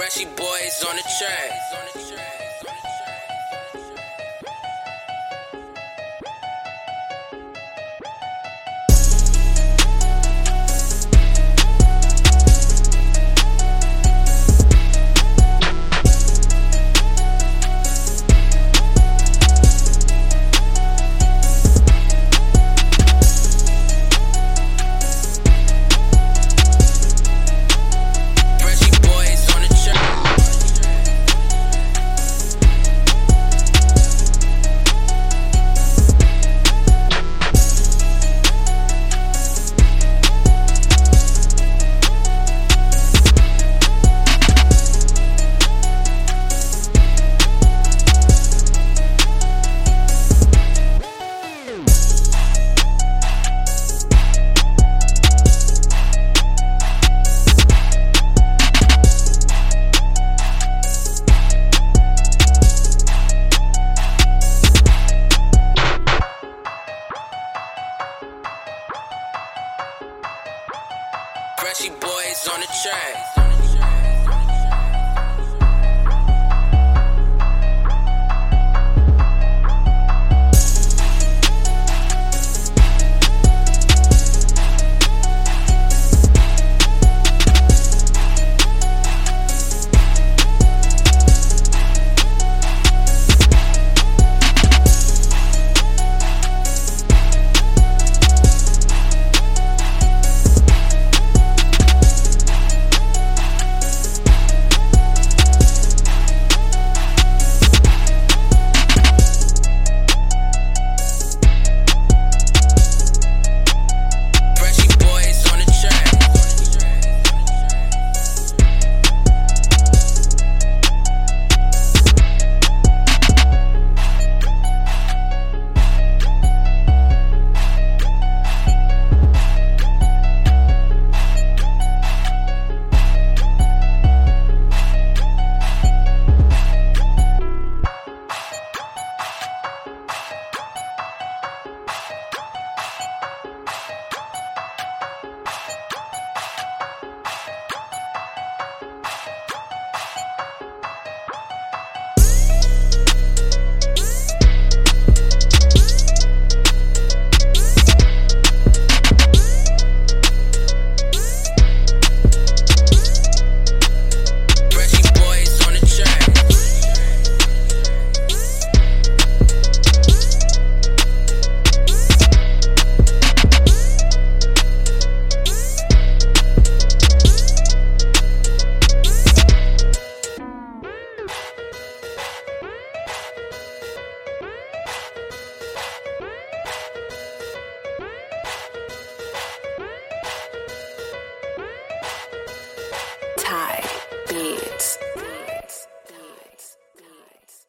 Freshy boys on the track. Freshy boys on the track. Guys.